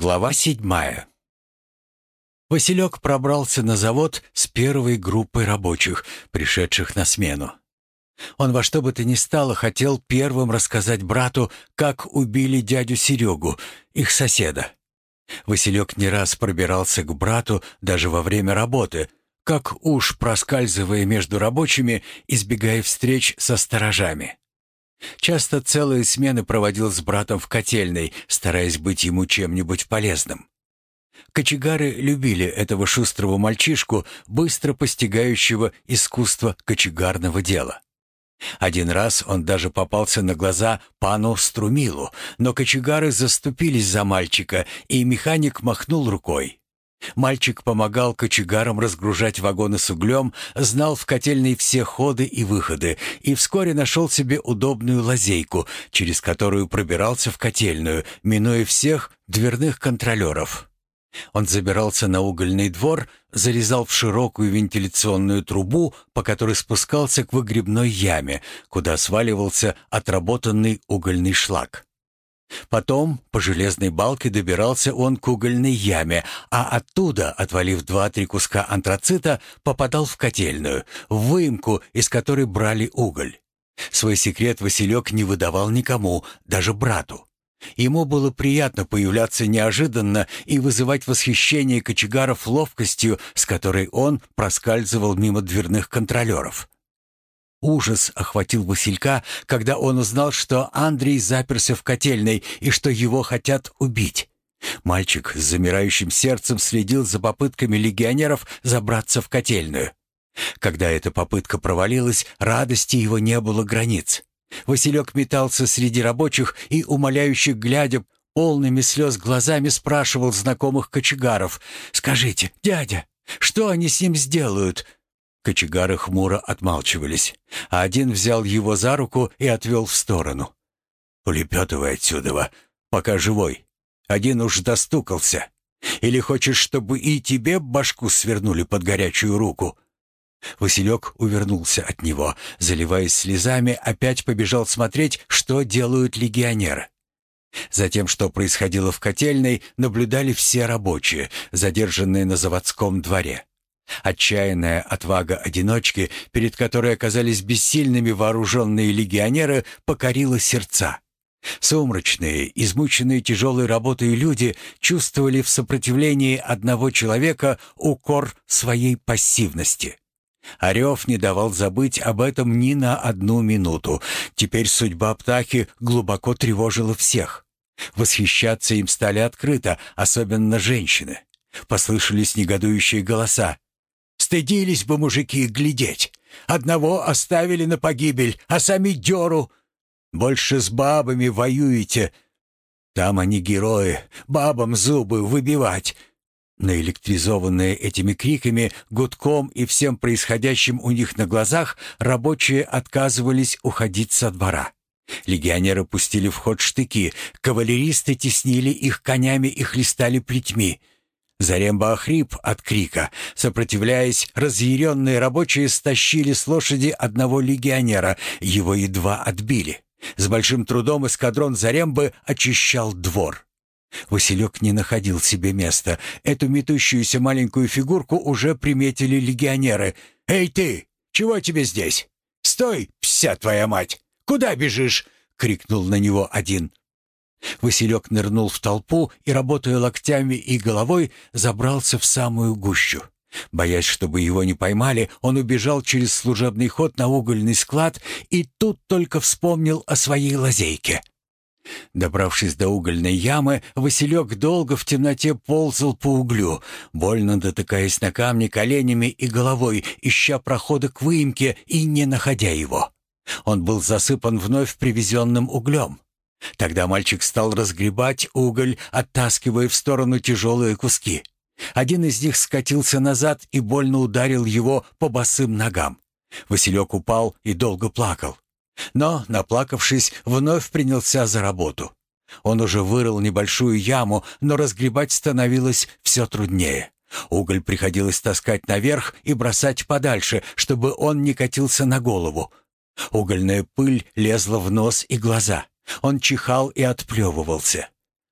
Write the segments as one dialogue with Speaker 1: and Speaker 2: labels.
Speaker 1: Глава седьмая. Василек пробрался на завод с первой группой рабочих, пришедших на смену. Он во что бы то ни стало хотел первым рассказать брату, как убили дядю Серегу, их соседа. Василек не раз пробирался к брату даже во время работы, как уж проскальзывая между рабочими, избегая встреч со сторожами. Часто целые смены проводил с братом в котельной, стараясь быть ему чем-нибудь полезным. Кочегары любили этого шустрого мальчишку, быстро постигающего искусство кочегарного дела. Один раз он даже попался на глаза пану Струмилу, но кочегары заступились за мальчика, и механик махнул рукой. Мальчик помогал кочегарам разгружать вагоны с углем, знал в котельной все ходы и выходы и вскоре нашел себе удобную лазейку, через которую пробирался в котельную, минуя всех дверных контролеров. Он забирался на угольный двор, зарезал в широкую вентиляционную трубу, по которой спускался к выгребной яме, куда сваливался отработанный угольный шлак. Потом по железной балке добирался он к угольной яме, а оттуда, отвалив два-три куска антрацита, попадал в котельную, в выемку, из которой брали уголь. Свой секрет Василек не выдавал никому, даже брату. Ему было приятно появляться неожиданно и вызывать восхищение кочегаров ловкостью, с которой он проскальзывал мимо дверных контролеров. Ужас охватил Василька, когда он узнал, что Андрей заперся в котельной и что его хотят убить. Мальчик с замирающим сердцем следил за попытками легионеров забраться в котельную. Когда эта попытка провалилась, радости его не было границ. Василек метался среди рабочих и, умоляющих глядя, полными слез глазами спрашивал знакомых кочегаров. «Скажите, дядя, что они с ним сделают?» Кочегары хмуро отмалчивались, а один взял его за руку и отвел в сторону. «Улепетывай отсюда, пока живой. Один уж достукался. Или хочешь, чтобы и тебе башку свернули под горячую руку?» Василек увернулся от него, заливаясь слезами, опять побежал смотреть, что делают легионеры. Затем, что происходило в котельной, наблюдали все рабочие, задержанные на заводском дворе. Отчаянная отвага одиночки, перед которой оказались бессильными вооруженные легионеры, покорила сердца. Сумрачные, измученные тяжелой работой люди чувствовали в сопротивлении одного человека укор своей пассивности. Орев не давал забыть об этом ни на одну минуту. Теперь судьба птахи глубоко тревожила всех. Восхищаться им стали открыто, особенно женщины. Послышались негодующие голоса. Стыдились бы мужики глядеть. Одного оставили на погибель, а сами дёру. Больше с бабами воюете. Там они герои, бабам зубы выбивать. Наэлектризованные этими криками, гудком и всем происходящим у них на глазах, рабочие отказывались уходить со двора. Легионеры пустили в ход штыки, кавалеристы теснили их конями и хлестали плетьми. Заремба охрип от крика. Сопротивляясь, разъяренные рабочие стащили с лошади одного легионера, его едва отбили. С большим трудом эскадрон Зарембы очищал двор. Василек не находил себе места. Эту метущуюся маленькую фигурку уже приметили легионеры. «Эй ты! Чего тебе здесь? Стой, вся твоя мать! Куда бежишь?» — крикнул на него один. Василек нырнул в толпу и, работая локтями и головой, забрался в самую гущу. Боясь, чтобы его не поймали, он убежал через служебный ход на угольный склад и тут только вспомнил о своей лазейке. Добравшись до угольной ямы, Василек долго в темноте ползал по углю, больно дотыкаясь на камни коленями и головой, ища прохода к выемке и не находя его. Он был засыпан вновь привезенным углем. Тогда мальчик стал разгребать уголь, оттаскивая в сторону тяжелые куски. Один из них скатился назад и больно ударил его по босым ногам. Василек упал и долго плакал. Но, наплакавшись, вновь принялся за работу. Он уже вырыл небольшую яму, но разгребать становилось все труднее. Уголь приходилось таскать наверх и бросать подальше, чтобы он не катился на голову. Угольная пыль лезла в нос и глаза. Он чихал и отплевывался.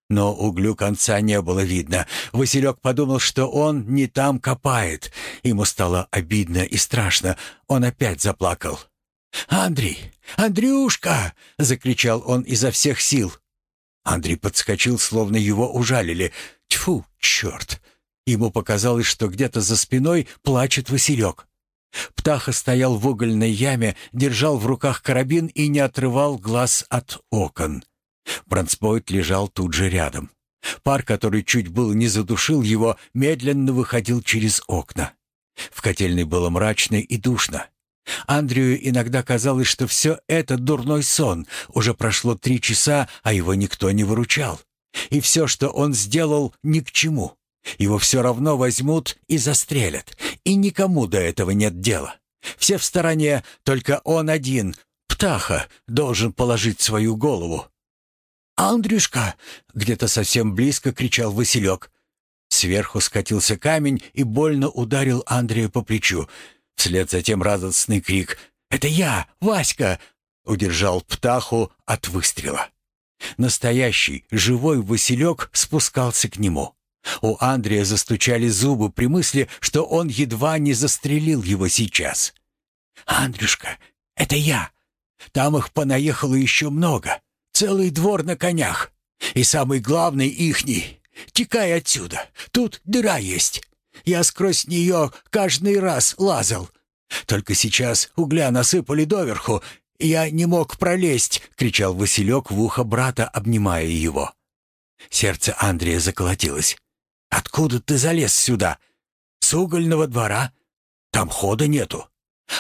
Speaker 1: Но углю конца не было видно. Василек подумал, что он не там копает. Ему стало обидно и страшно. Он опять заплакал. «Андрей! Андрюшка!» — закричал он изо всех сил. Андрей подскочил, словно его ужалили. Тьфу, черт! Ему показалось, что где-то за спиной плачет Василек. Птаха стоял в угольной яме, держал в руках карабин и не отрывал глаз от окон. Бронспойт лежал тут же рядом. Пар, который чуть было не задушил его, медленно выходил через окна. В котельной было мрачно и душно. Андрею иногда казалось, что все это дурной сон. Уже прошло три часа, а его никто не выручал. И все, что он сделал, ни к чему. Его все равно возьмут и застрелят. И никому до этого нет дела. Все в стороне, только он один, птаха, должен положить свою голову. «Андрюшка!» — где-то совсем близко кричал Василек. Сверху скатился камень и больно ударил Андрея по плечу. Вслед за тем радостный крик «Это я, Васька!» удержал птаху от выстрела. Настоящий, живой Василек спускался к нему. У Андрея застучали зубы при мысли, что он едва не застрелил его сейчас. «Андрюшка, это я! Там их понаехало еще много!» Целый двор на конях. И самый главный ихний. Текай отсюда. Тут дыра есть. Я сквозь нее каждый раз лазал. Только сейчас угля насыпали доверху. Я не мог пролезть, кричал Василек в ухо брата, обнимая его. Сердце Андрея заколотилось. Откуда ты залез сюда? С угольного двора? Там хода нету.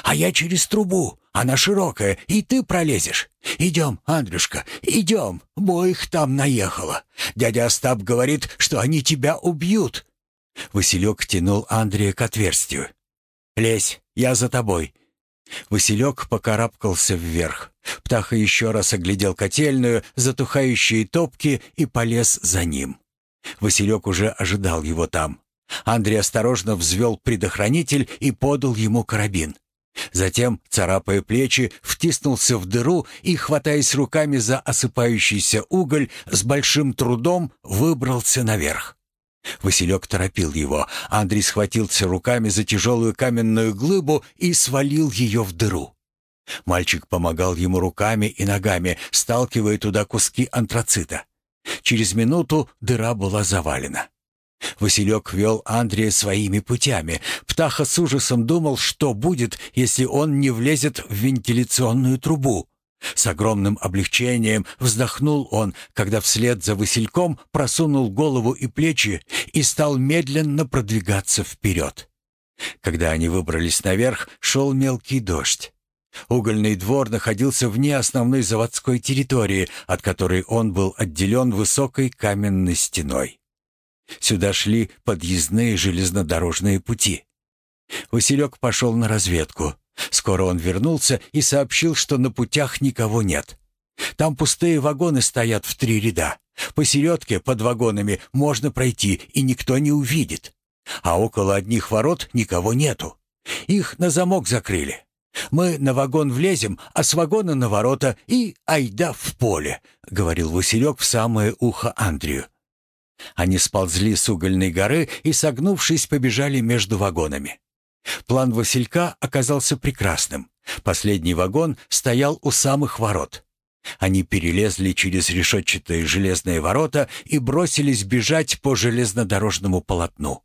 Speaker 1: А я через трубу. Она широкая, и ты пролезешь. Идем, Андрюшка, идем. Моих там наехало. Дядя Остап говорит, что они тебя убьют». Василек тянул Андрея к отверстию. «Лезь, я за тобой». Василек покарабкался вверх. Птаха еще раз оглядел котельную, затухающие топки и полез за ним. Василек уже ожидал его там. Андрей осторожно взвел предохранитель и подал ему карабин. Затем, царапая плечи, втиснулся в дыру и, хватаясь руками за осыпающийся уголь, с большим трудом выбрался наверх. Василек торопил его. Андрей схватился руками за тяжелую каменную глыбу и свалил ее в дыру. Мальчик помогал ему руками и ногами, сталкивая туда куски антрацита. Через минуту дыра была завалена. Василек вел Андрея своими путями. Птаха с ужасом думал, что будет, если он не влезет в вентиляционную трубу. С огромным облегчением вздохнул он, когда вслед за Васильком просунул голову и плечи и стал медленно продвигаться вперед. Когда они выбрались наверх, шел мелкий дождь. Угольный двор находился вне основной заводской территории, от которой он был отделен высокой каменной стеной. Сюда шли подъездные железнодорожные пути. Василек пошел на разведку. Скоро он вернулся и сообщил, что на путях никого нет. Там пустые вагоны стоят в три ряда. Посередке, под вагонами, можно пройти, и никто не увидит. А около одних ворот никого нету. Их на замок закрыли. Мы на вагон влезем, а с вагона на ворота и айда в поле», — говорил Василек в самое ухо Андрею. Они сползли с угольной горы и, согнувшись, побежали между вагонами. План Василька оказался прекрасным. Последний вагон стоял у самых ворот. Они перелезли через решетчатые железные ворота и бросились бежать по железнодорожному полотну.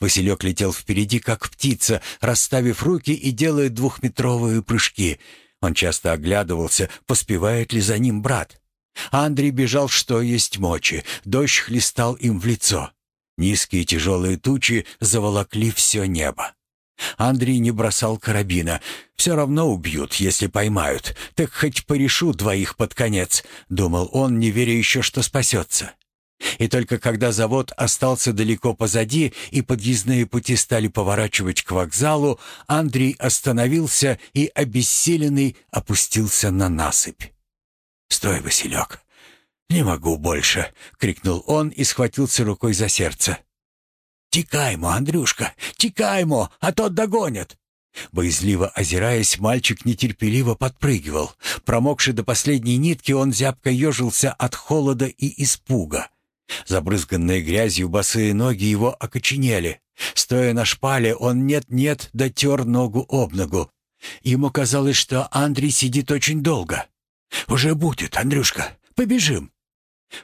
Speaker 1: Василек летел впереди, как птица, расставив руки и делая двухметровые прыжки. Он часто оглядывался, поспевает ли за ним брат. Андрей бежал что есть мочи, дождь хлестал им в лицо. Низкие тяжелые тучи заволокли все небо. Андрей не бросал карабина. «Все равно убьют, если поймают. Так хоть порешу двоих под конец», — думал он, не веря еще, что спасется. И только когда завод остался далеко позади и подъездные пути стали поворачивать к вокзалу, Андрей остановился и, обессиленный, опустился на насыпь. «Стой, Василек! Не могу больше!» — крикнул он и схватился рукой за сердце. «Текаймо, Андрюшка, текаймо, а то догонят!» Боязливо озираясь, мальчик нетерпеливо подпрыгивал. Промокший до последней нитки, он зябко ежился от холода и испуга. Забрызганные грязью босые ноги его окоченели. Стоя на шпале, он нет-нет дотер ногу об ногу. Ему казалось, что Андрей сидит очень долго. «Уже будет, Андрюшка, побежим!»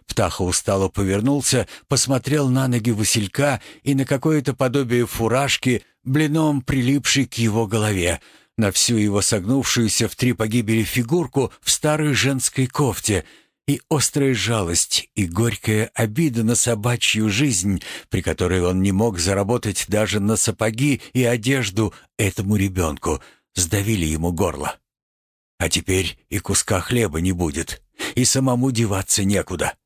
Speaker 1: Птаха устало повернулся, посмотрел на ноги Василька и на какое-то подобие фуражки, блином прилипшей к его голове, на всю его согнувшуюся в три погибели фигурку в старой женской кофте и острая жалость и горькая обида на собачью жизнь, при которой он не мог заработать даже на сапоги и одежду этому ребенку, сдавили ему горло. А теперь и куска хлеба не будет, и самому деваться некуда.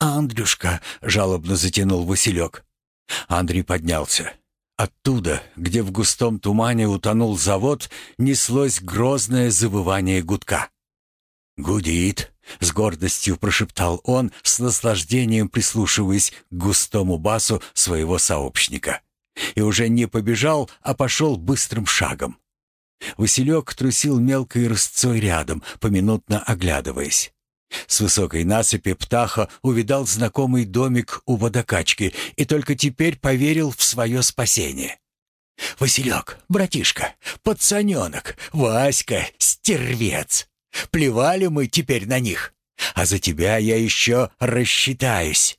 Speaker 1: «Андрюшка!» — жалобно затянул Василек. Андрей поднялся. Оттуда, где в густом тумане утонул завод, неслось грозное завывание гудка. «Гудит!» — с гордостью прошептал он, с наслаждением прислушиваясь к густому басу своего сообщника. И уже не побежал, а пошел быстрым шагом. Василек трусил мелкой рысцой рядом, поминутно оглядываясь. С высокой насыпи птаха увидал знакомый домик у водокачки и только теперь поверил в свое спасение. «Василек, братишка, пацаненок, Васька, стервец! Плевали мы теперь на них, а за тебя я еще рассчитаюсь!»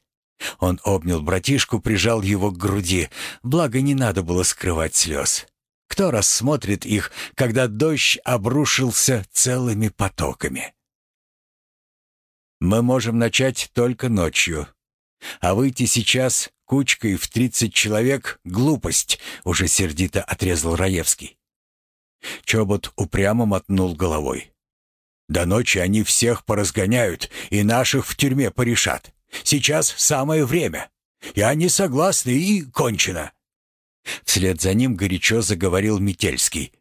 Speaker 1: Он обнял братишку, прижал его к груди, благо не надо было скрывать слез. Кто рассмотрит их, когда дождь обрушился целыми потоками? Мы можем начать только ночью. А выйти сейчас кучкой в тридцать человек — глупость», — уже сердито отрезал Раевский. Чобот упрямо мотнул головой. «До ночи они всех поразгоняют и наших в тюрьме порешат. Сейчас самое время. Я не согласны и кончено». Вслед за ним горячо заговорил Метельский.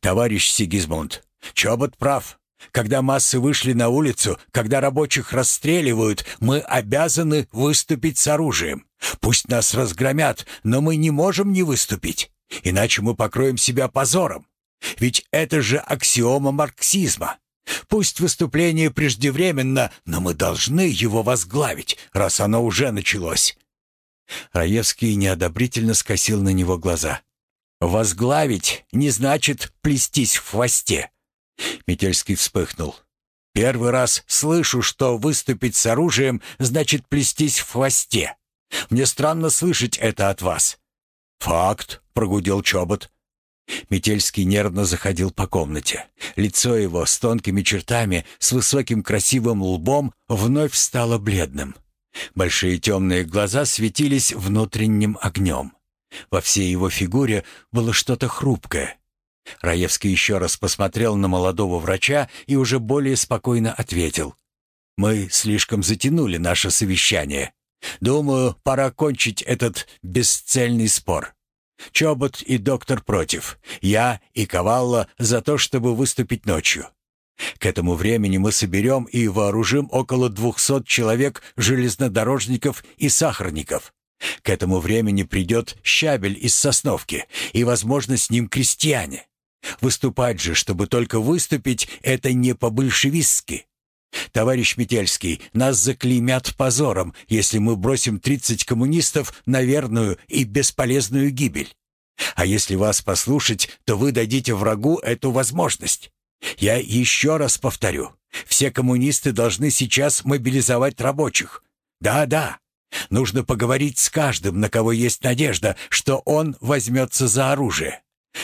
Speaker 1: «Товарищ Сигизмунд, Чобот прав. Когда массы вышли на улицу, когда рабочих расстреливают, мы обязаны выступить с оружием. Пусть нас разгромят, но мы не можем не выступить, иначе мы покроем себя позором. Ведь это же аксиома марксизма. Пусть выступление преждевременно, но мы должны его возглавить, раз оно уже началось. Раевский неодобрительно скосил на него глаза. «Возглавить не значит плестись в хвосте. Метельский вспыхнул. «Первый раз слышу, что выступить с оружием значит плестись в хвосте. Мне странно слышать это от вас». «Факт», — прогудел Чобот. Метельский нервно заходил по комнате. Лицо его с тонкими чертами, с высоким красивым лбом вновь стало бледным. Большие темные глаза светились внутренним огнем. Во всей его фигуре было что-то хрупкое, Раевский еще раз посмотрел на молодого врача и уже более спокойно ответил. «Мы слишком затянули наше совещание. Думаю, пора кончить этот бесцельный спор. Чобот и доктор против. Я и Ковалла за то, чтобы выступить ночью. К этому времени мы соберем и вооружим около двухсот человек железнодорожников и сахарников. К этому времени придет щабель из Сосновки и, возможно, с ним крестьяне. Выступать же, чтобы только выступить, это не по-большевистски. Товарищ Метельский, нас заклеймят позором, если мы бросим 30 коммунистов на верную и бесполезную гибель. А если вас послушать, то вы дадите врагу эту возможность. Я еще раз повторю, все коммунисты должны сейчас мобилизовать рабочих. Да-да, нужно поговорить с каждым, на кого есть надежда, что он возьмется за оружие.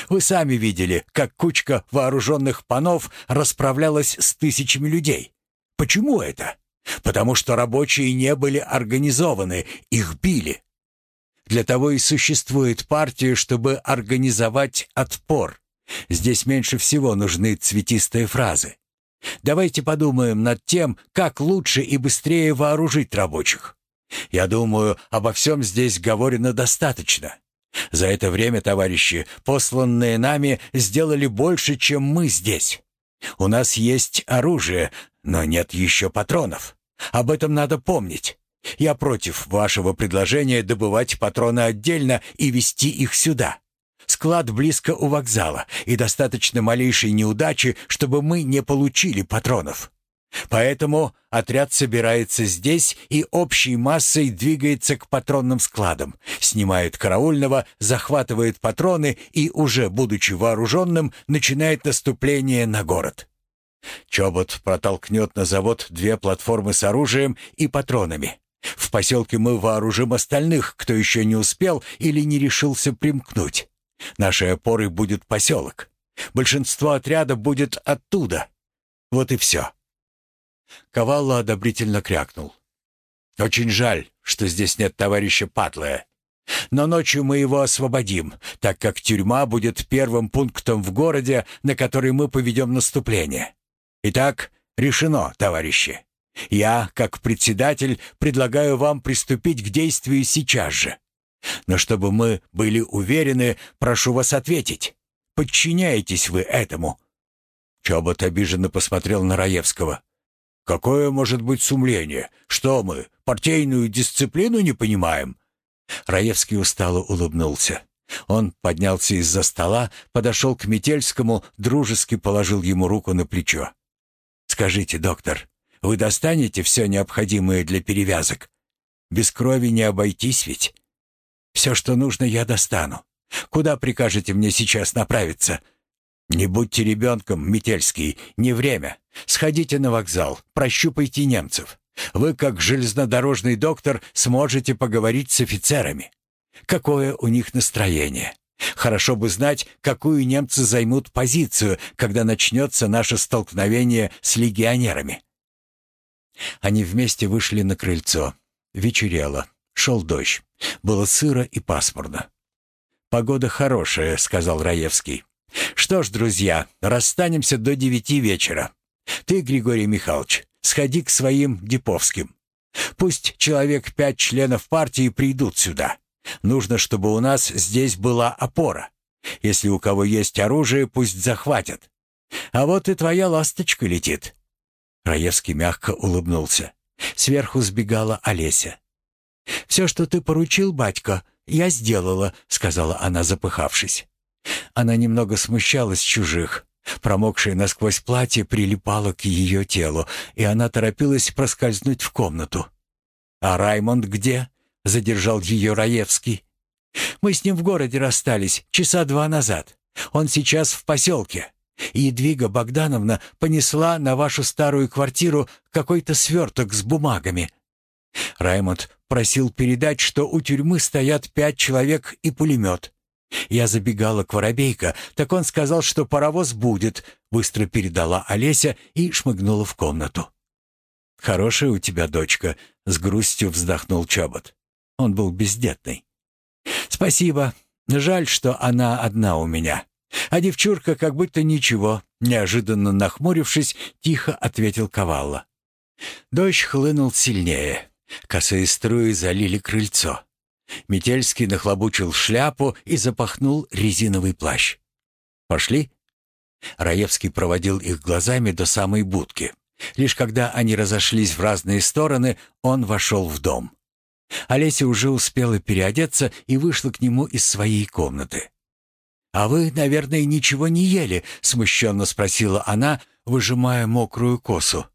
Speaker 1: Вы сами видели, как кучка вооруженных панов расправлялась с тысячами людей. Почему это? Потому что рабочие не были организованы, их били. Для того и существует партия, чтобы организовать отпор. Здесь меньше всего нужны цветистые фразы. Давайте подумаем над тем, как лучше и быстрее вооружить рабочих. Я думаю, обо всем здесь говорено достаточно. За это время, товарищи, посланные нами сделали больше, чем мы здесь. У нас есть оружие, но нет еще патронов. Об этом надо помнить. Я против вашего предложения добывать патроны отдельно и везти их сюда. Склад близко у вокзала, и достаточно малейшей неудачи, чтобы мы не получили патронов. Поэтому отряд собирается здесь и общей массой двигается к патронным складам, снимает караульного, захватывает патроны и, уже будучи вооруженным, начинает наступление на город. Чобот протолкнет на завод две платформы с оружием и патронами. В поселке мы вооружим остальных, кто еще не успел или не решился примкнуть. Нашей опорой будет поселок. Большинство отряда будет оттуда. Вот и все. Кавалла одобрительно крякнул. «Очень жаль, что здесь нет товарища Патлая. Но ночью мы его освободим, так как тюрьма будет первым пунктом в городе, на который мы поведем наступление. Итак, решено, товарищи. Я, как председатель, предлагаю вам приступить к действию сейчас же. Но чтобы мы были уверены, прошу вас ответить. Подчиняетесь вы этому?» Чобот обиженно посмотрел на Раевского. «Какое может быть сумление? Что мы, партийную дисциплину не понимаем?» Раевский устало улыбнулся. Он поднялся из-за стола, подошел к Метельскому, дружески положил ему руку на плечо. «Скажите, доктор, вы достанете все необходимое для перевязок? Без крови не обойтись ведь? Все, что нужно, я достану. Куда прикажете мне сейчас направиться?» «Не будьте ребенком, Метельский, не время. Сходите на вокзал, прощупайте немцев. Вы, как железнодорожный доктор, сможете поговорить с офицерами. Какое у них настроение? Хорошо бы знать, какую немцы займут позицию, когда начнется наше столкновение с легионерами». Они вместе вышли на крыльцо. Вечерело. Шел дождь. Было сыро и пасмурно. «Погода хорошая», — сказал Раевский. Что ж, друзья, расстанемся до девяти вечера. Ты, Григорий Михайлович, сходи к своим Диповским. Пусть человек пять членов партии придут сюда. Нужно, чтобы у нас здесь была опора. Если у кого есть оружие, пусть захватят. А вот и твоя ласточка летит». Раевский мягко улыбнулся. Сверху сбегала Олеся. «Все, что ты поручил, батька, я сделала», — сказала она, запыхавшись. Она немного смущалась чужих. Промокшее насквозь платье прилипало к ее телу, и она торопилась проскользнуть в комнату. «А Раймонд где?» — задержал ее Раевский. «Мы с ним в городе расстались часа два назад. Он сейчас в поселке. Едвига Богдановна понесла на вашу старую квартиру какой-то сверток с бумагами». Раймонд просил передать, что у тюрьмы стоят пять человек и пулемет. Я забегала к Воробейко, так он сказал, что паровоз будет, быстро передала Олеся и шмыгнула в комнату. «Хорошая у тебя дочка», — с грустью вздохнул Чобот. Он был бездетный. «Спасибо. Жаль, что она одна у меня. А девчурка как будто ничего», — неожиданно нахмурившись, тихо ответил Ковалла. Дождь хлынул сильнее. Косые струи залили крыльцо. Метельский нахлобучил шляпу и запахнул резиновый плащ. «Пошли?» Раевский проводил их глазами до самой будки. Лишь когда они разошлись в разные стороны, он вошел в дом. Олеся уже успела переодеться и вышла к нему из своей комнаты. «А вы, наверное, ничего не ели?» — смущенно спросила она, выжимая мокрую косу.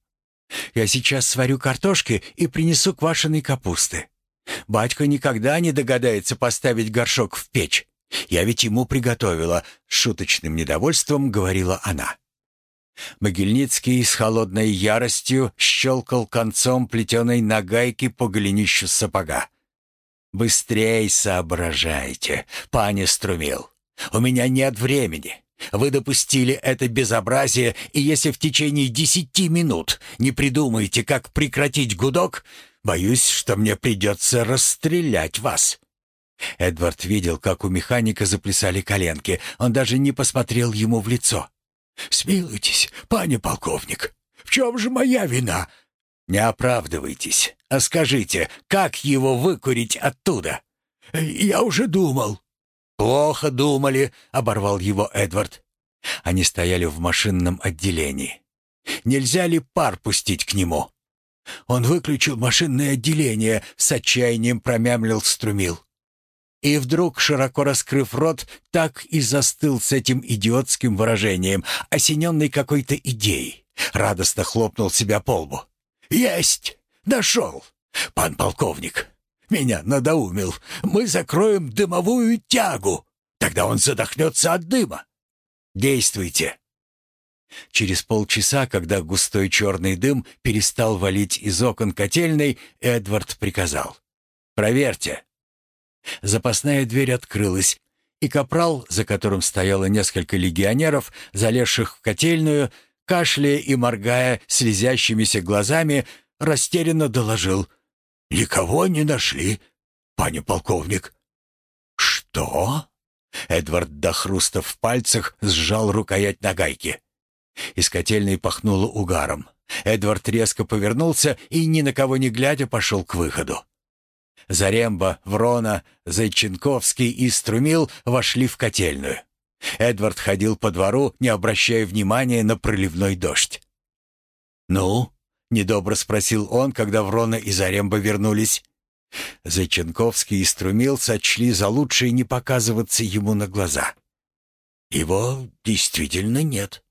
Speaker 1: «Я сейчас сварю картошки и принесу квашеной капусты. Батька никогда не догадается поставить горшок в печь. Я ведь ему приготовила, с шуточным недовольством говорила она. Могильницкий с холодной яростью щелкал концом плетеной нагайки по голенищу сапога. «Быстрей соображайте, пане Струмил. У меня нет времени. Вы допустили это безобразие, и если в течение десяти минут не придумаете, как прекратить гудок, Боюсь, что мне придется расстрелять вас». Эдвард видел, как у механика заплясали коленки. Он даже не посмотрел ему в лицо. «Смилуйтесь, пане полковник, в чем же моя вина?» «Не оправдывайтесь, а скажите, как его выкурить оттуда?» «Я уже думал». «Плохо думали», — оборвал его Эдвард. Они стояли в машинном отделении. «Нельзя ли пар пустить к нему?» Он выключил машинное отделение, с отчаянием промямлил струмил. И вдруг, широко раскрыв рот, так и застыл с этим идиотским выражением, осененный какой-то идеей. Радостно хлопнул себя по лбу. «Есть! Нашел! Пан полковник, меня надоумил. Мы закроем дымовую тягу. Тогда он задохнется от дыма. Действуйте!» Через полчаса, когда густой черный дым перестал валить из окон котельной, Эдвард приказал. «Проверьте». Запасная дверь открылась, и капрал, за которым стояло несколько легионеров, залезших в котельную, кашляя и моргая слезящимися глазами, растерянно доложил. «Никого не нашли, пане полковник». «Что?» Эдвард до хруста в пальцах сжал рукоять на гайке. Из котельной пахнуло угаром. Эдвард резко повернулся и, ни на кого не глядя, пошел к выходу. Заремба, Врона, Зайченковский и Струмил вошли в котельную. Эдвард ходил по двору, не обращая внимания на проливной дождь. «Ну?» — недобро спросил он, когда Врона и Заремба вернулись. Зайченковский и Струмил сочли за лучшее не показываться ему на глаза. «Его действительно нет.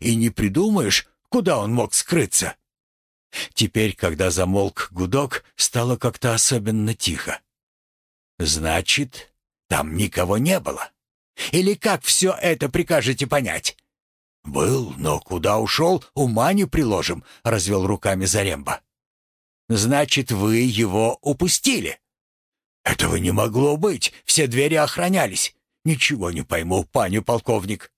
Speaker 1: И не придумаешь, куда он мог скрыться?» Теперь, когда замолк гудок, стало как-то особенно тихо. «Значит, там никого не было? Или как все это прикажете понять?» «Был, но куда ушел, ума не приложим», — развел руками Заремба. «Значит, вы его упустили?» «Этого не могло быть, все двери охранялись. Ничего не пойму, пане полковник».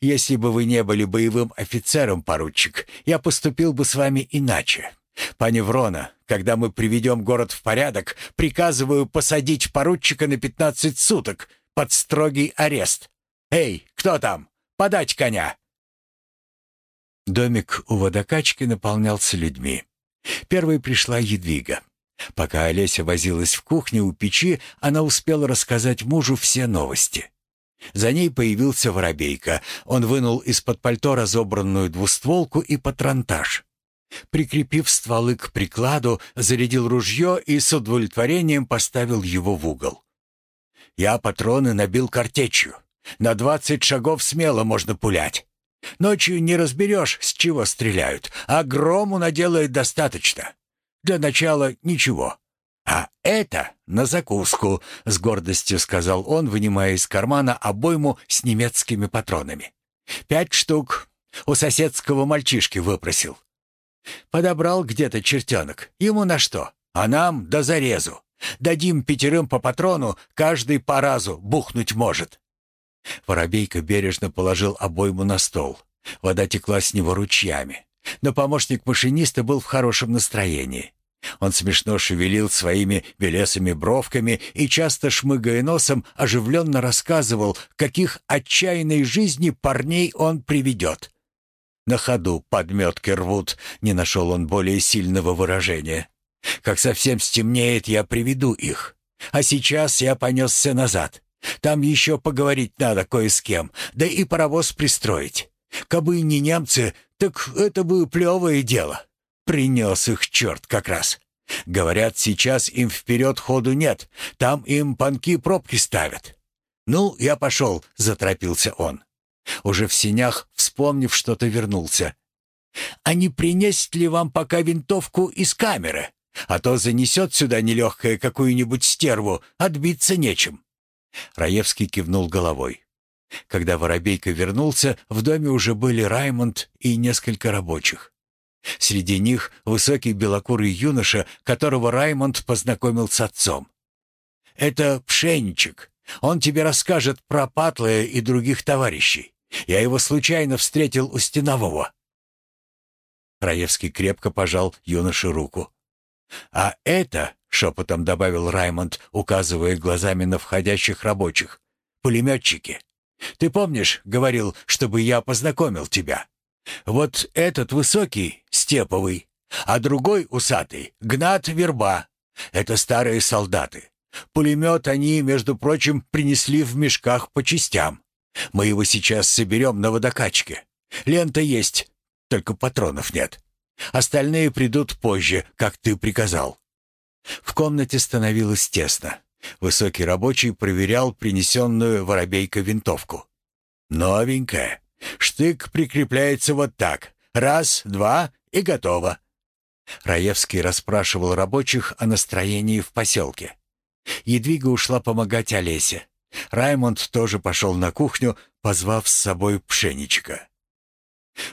Speaker 1: Если бы вы не были боевым офицером, поручик, я поступил бы с вами иначе. Пане Врона, когда мы приведем город в порядок, приказываю посадить поручика на пятнадцать суток под строгий арест. Эй, кто там? Подать коня!» Домик у водокачки наполнялся людьми. Первой пришла Едвига. Пока Олеся возилась в кухне у печи, она успела рассказать мужу все новости. За ней появился воробейка. Он вынул из-под пальто разобранную двустволку и патронтаж. Прикрепив стволы к прикладу, зарядил ружье и с удовлетворением поставил его в угол. «Я патроны набил картечью. На двадцать шагов смело можно пулять. Ночью не разберешь, с чего стреляют, а грому наделает достаточно. Для начала ничего. «А это на закуску», — с гордостью сказал он, вынимая из кармана обойму с немецкими патронами. «Пять штук. У соседского мальчишки выпросил. Подобрал где-то чертенок. Ему на что? А нам до зарезу. Дадим пятерым по патрону, каждый по разу бухнуть может». Воробейка бережно положил обойму на стол. Вода текла с него ручьями. Но помощник машиниста был в хорошем настроении. Он смешно шевелил своими белесыми бровками и, часто шмыгая носом, оживленно рассказывал, каких отчаянной жизни парней он приведет. На ходу подметки рвут, не нашел он более сильного выражения. Как совсем стемнеет, я приведу их. А сейчас я понесся назад. Там еще поговорить надо кое с кем, да и паровоз пристроить. Кабы не немцы, так это бы плевое дело. Принес их черт как раз. Говорят, сейчас им вперед ходу нет. Там им панки пробки ставят. «Ну, я пошел», — заторопился он. Уже в синях, вспомнив что-то, вернулся. «А не принесть ли вам пока винтовку из камеры? А то занесет сюда нелегкая какую-нибудь стерву, отбиться нечем». Раевский кивнул головой. Когда Воробейка вернулся, в доме уже были Раймонд и несколько рабочих. Среди них высокий белокурый юноша, которого Раймонд познакомил с отцом. «Это Пшеничек. Он тебе расскажет про Патлая и других товарищей. Я его случайно встретил у Стенового». Раевский крепко пожал юноше руку. «А это», — шепотом добавил Раймонд, указывая глазами на входящих рабочих, — «пулеметчики. Ты помнишь, говорил, чтобы я познакомил тебя?» Вот этот высокий, степовый, а другой усатый, гнат верба. Это старые солдаты. Пулемет они, между прочим, принесли в мешках по частям. Мы его сейчас соберем на водокачке. Лента есть, только патронов нет. Остальные придут позже, как ты приказал». В комнате становилось тесно. Высокий рабочий проверял принесенную воробейка винтовку. «Новенькая. Штык прикрепляется вот так,
Speaker 2: Раз, два и готово».
Speaker 1: Раевский расспрашивал рабочих о настроении в поселке. Едвига ушла помогать Олесе. Раймонд тоже пошел на кухню, позвав с собой пшеничка.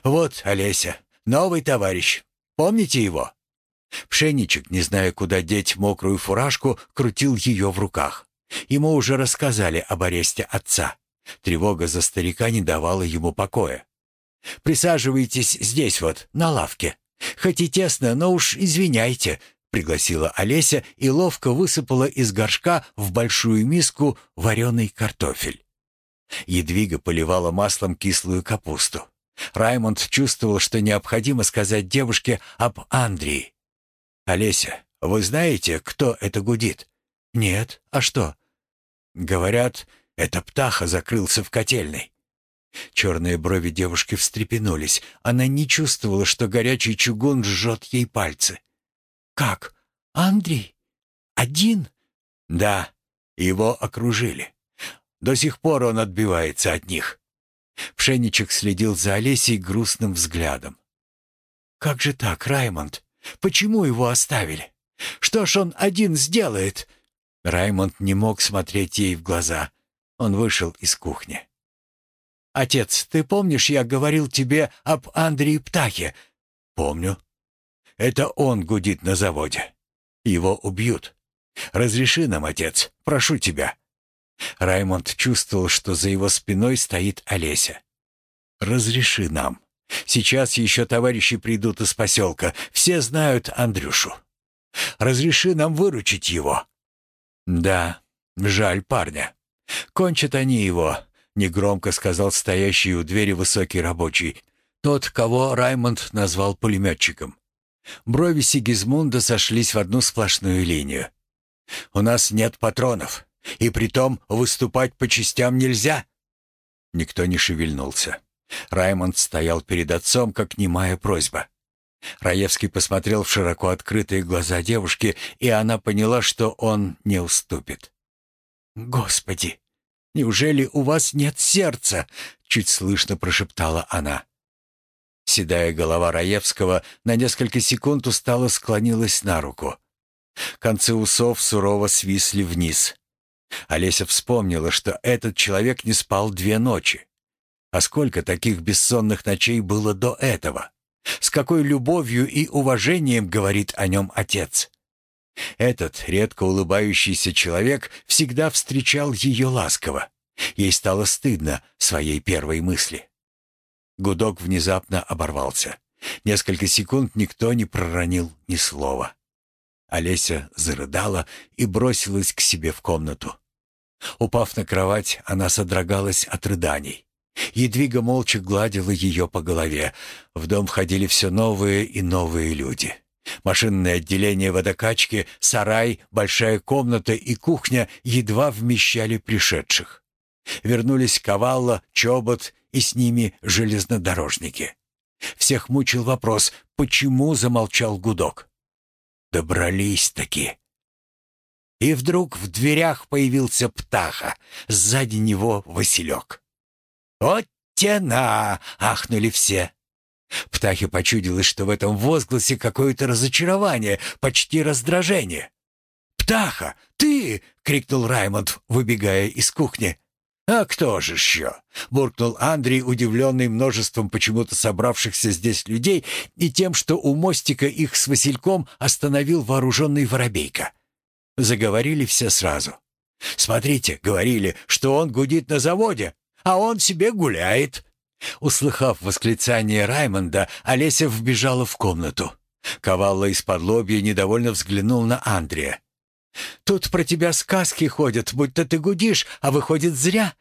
Speaker 2: «Вот, Олеся, новый товарищ. Помните его?»
Speaker 1: Пшеничек, не зная, куда деть мокрую фуражку, крутил ее в руках. Ему уже рассказали об аресте отца. Тревога за старика не давала ему покоя. «Присаживайтесь здесь вот, на лавке. Хоть и тесно, но уж извиняйте», — пригласила Олеся и ловко высыпала из горшка в большую миску вареный картофель. Едвига поливала маслом кислую капусту. Раймонд чувствовал, что необходимо сказать девушке об Андрии. «Олеся, вы знаете, кто это гудит?» «Нет. А что?» «Говорят, это птаха закрылся в котельной». Черные брови девушки встрепенулись. Она не чувствовала, что горячий чугун жжет ей пальцы. «Как? Андрей? Один?» «Да, его окружили. До сих пор он отбивается от них». Пшеничек следил за Олесей грустным взглядом. «Как же так, Раймонд? Почему его оставили? Что ж он один сделает?» Раймонд не мог смотреть ей в глаза. Он вышел из кухни. «Отец, ты помнишь, я говорил тебе об Андрее Птахе?» «Помню. Это он гудит на заводе. Его убьют. Разреши нам, отец, прошу тебя». Раймонд чувствовал, что за его спиной стоит Олеся. «Разреши нам. Сейчас еще товарищи придут из поселка. Все знают Андрюшу. Разреши нам выручить его». «Да, жаль парня. Кончат они его», — негромко сказал стоящий у двери высокий рабочий, тот, кого Раймонд назвал пулеметчиком. Брови Сигизмунда сошлись в одну сплошную линию. «У нас нет патронов, и притом выступать по частям нельзя». Никто не шевельнулся. Раймонд стоял перед отцом, как немая просьба. Раевский посмотрел в широко открытые глаза девушки, и она поняла, что он не уступит. «Господи, неужели у вас нет сердца?» — чуть слышно прошептала она. Седая голова Раевского на несколько секунд устало склонилась на руку. Концы усов сурово свисли вниз. Олеся вспомнила, что этот человек не спал две ночи. А сколько таких бессонных ночей было до этого? С какой любовью и уважением говорит о нем отец. Этот редко улыбающийся человек всегда встречал ее ласково. Ей стало стыдно своей первой мысли. Гудок внезапно оборвался. Несколько секунд никто не проронил ни слова. Олеся зарыдала и бросилась к себе в комнату. Упав на кровать, она содрогалась от рыданий. Едвига молча гладила ее по голове. В дом входили все новые и новые люди. Машинное отделение водокачки, сарай, большая комната и кухня едва вмещали пришедших. Вернулись Кавалла, Чобот и с ними железнодорожники. Всех мучил вопрос, почему замолчал гудок. Добрались-таки. И вдруг в дверях появился Птаха, сзади него Василек. «Вот тена!» — ахнули все. Птахе почудилось, что в этом возгласе какое-то разочарование, почти раздражение. «Птаха, ты!» — крикнул Раймонд, выбегая из кухни. «А кто же еще?» — буркнул Андрей, удивленный множеством почему-то собравшихся здесь людей и тем, что у мостика их с Васильком остановил вооруженный воробейка. Заговорили все сразу. «Смотрите», — говорили, — «что он гудит на заводе, а он себе гуляет». Услыхав восклицание Раймонда, Олеся вбежала в комнату. Кавалла из-под лобья недовольно взглянул на Андрея. «Тут про тебя сказки ходят, будто ты гудишь, а выходит зря.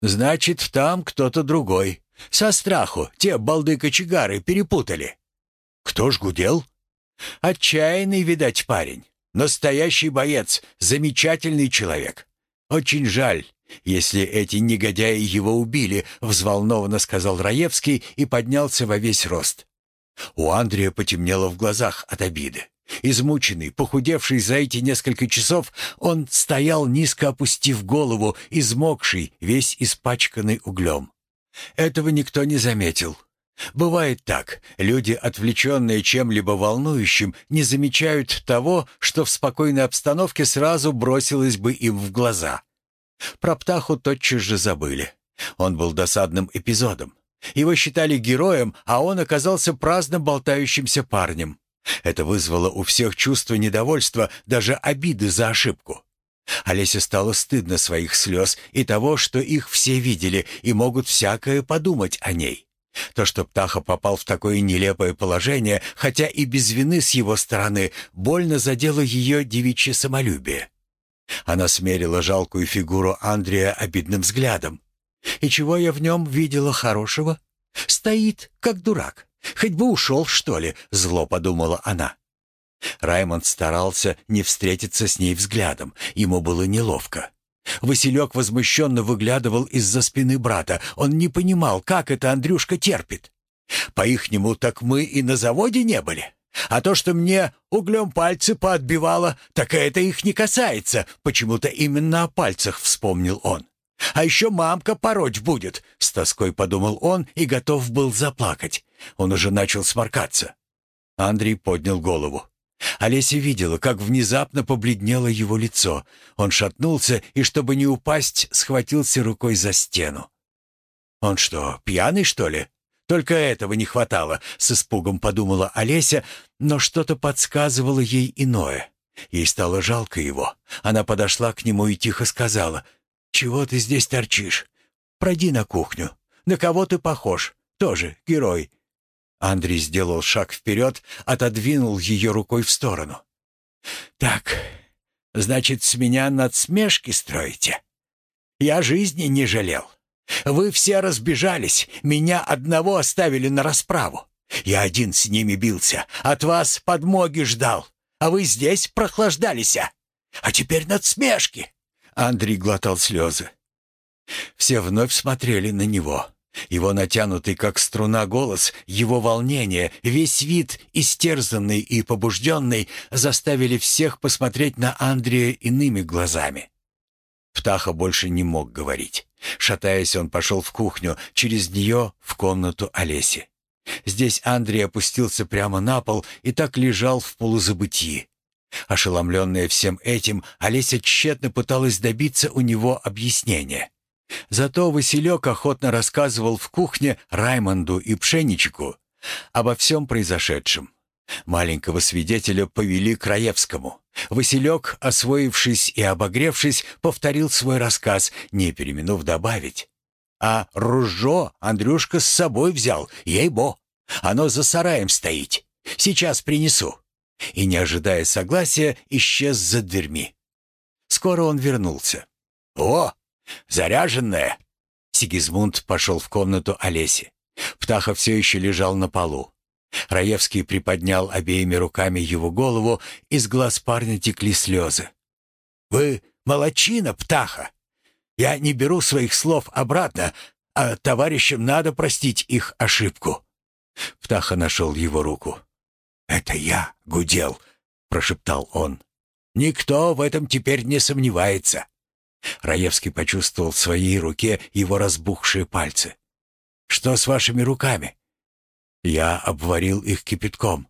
Speaker 1: Значит, там кто-то другой. Со страху те балды-кочегары перепутали». «Кто ж гудел?» «Отчаянный, видать, парень. Настоящий боец, замечательный человек. Очень жаль, «Если эти негодяи его убили», — взволнованно сказал Раевский и поднялся во весь рост. У Андрея потемнело в глазах от обиды. Измученный, похудевший за эти несколько часов, он стоял низко опустив голову, измокший, весь испачканный углем. Этого никто не заметил. Бывает так. Люди, отвлеченные чем-либо волнующим, не замечают того, что в спокойной обстановке сразу бросилось бы им в глаза. Про птаху тотчас же забыли. Он был досадным эпизодом. Его считали героем, а он оказался праздно болтающимся парнем. Это вызвало у всех чувство недовольства, даже обиды за ошибку. Олесе стало стыдно своих слез и того, что их все видели и могут всякое подумать о ней. То, что Птаха попал в такое нелепое положение, хотя и без вины с его стороны, больно задело ее девичье самолюбие. Она смерила жалкую фигуру Андрея обидным взглядом. «И чего я в нем видела хорошего? Стоит, как дурак. Хоть бы ушел, что ли», — зло подумала она. Раймонд старался не встретиться с ней взглядом. Ему было неловко. Василек возмущенно выглядывал из-за спины брата. Он не понимал, как это Андрюшка терпит. «По-ихнему, так мы и на заводе не были. А то, что мне углем пальцы поотбивало, так это их не касается. Почему-то именно о пальцах вспомнил он. А еще мамка пороть будет», — с тоской подумал он и готов был заплакать. Он уже начал сморкаться. Андрей поднял голову. Олеся видела, как внезапно побледнело его лицо. Он шатнулся и, чтобы не упасть, схватился рукой за стену. «Он что, пьяный, что ли?» Только этого не хватало, с испугом подумала Олеся, но что-то подсказывало ей иное. Ей стало жалко его. Она подошла к нему и тихо сказала, «Чего ты здесь торчишь? Пройди на кухню. На кого ты похож? Тоже герой. Андрей сделал шаг вперед, отодвинул ее рукой в сторону. «Так, значит, с меня надсмешки строите? Я жизни не жалел. Вы все разбежались, меня одного оставили на расправу. Я один с ними бился, от вас подмоги ждал, а вы здесь прохлаждались. А теперь надсмешки!» Андрей глотал слезы. Все вновь смотрели на него. Его натянутый, как струна, голос, его волнение, весь вид, истерзанный и побужденный, заставили всех посмотреть на Андрея иными глазами. Птаха больше не мог говорить. Шатаясь, он пошел в кухню, через нее в комнату Олеси. Здесь Андрей опустился прямо на пол и так лежал в полузабытии. Ошеломленная всем этим, Олеся тщетно пыталась добиться у него объяснения. Зато Василек охотно рассказывал в кухне Раймонду и Пшеничку обо всем произошедшем. Маленького свидетеля повели к Раевскому. Василек, освоившись и обогревшись, повторил свой рассказ, не переминув добавить. «А ружо Андрюшка с собой взял, ей-бо. Оно за сараем стоит. Сейчас принесу». И, не ожидая согласия, исчез за дверьми. Скоро он вернулся. «О, «Заряженная!» Сигизмунд пошел в комнату Олеси. Птаха все еще лежал на полу. Раевский приподнял обеими руками его голову, из глаз парня текли слезы. «Вы молочина, Птаха! Я не беру своих слов обратно, а товарищам надо простить их ошибку». Птаха нашел его руку. «Это я гудел», — прошептал он. «Никто в этом теперь не сомневается. Раевский почувствовал в своей руке его разбухшие пальцы. «Что с вашими руками?» «Я обварил их кипятком.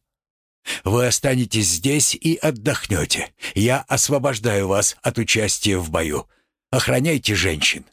Speaker 1: Вы останетесь здесь и отдохнете. Я освобождаю вас от участия в бою. Охраняйте женщин.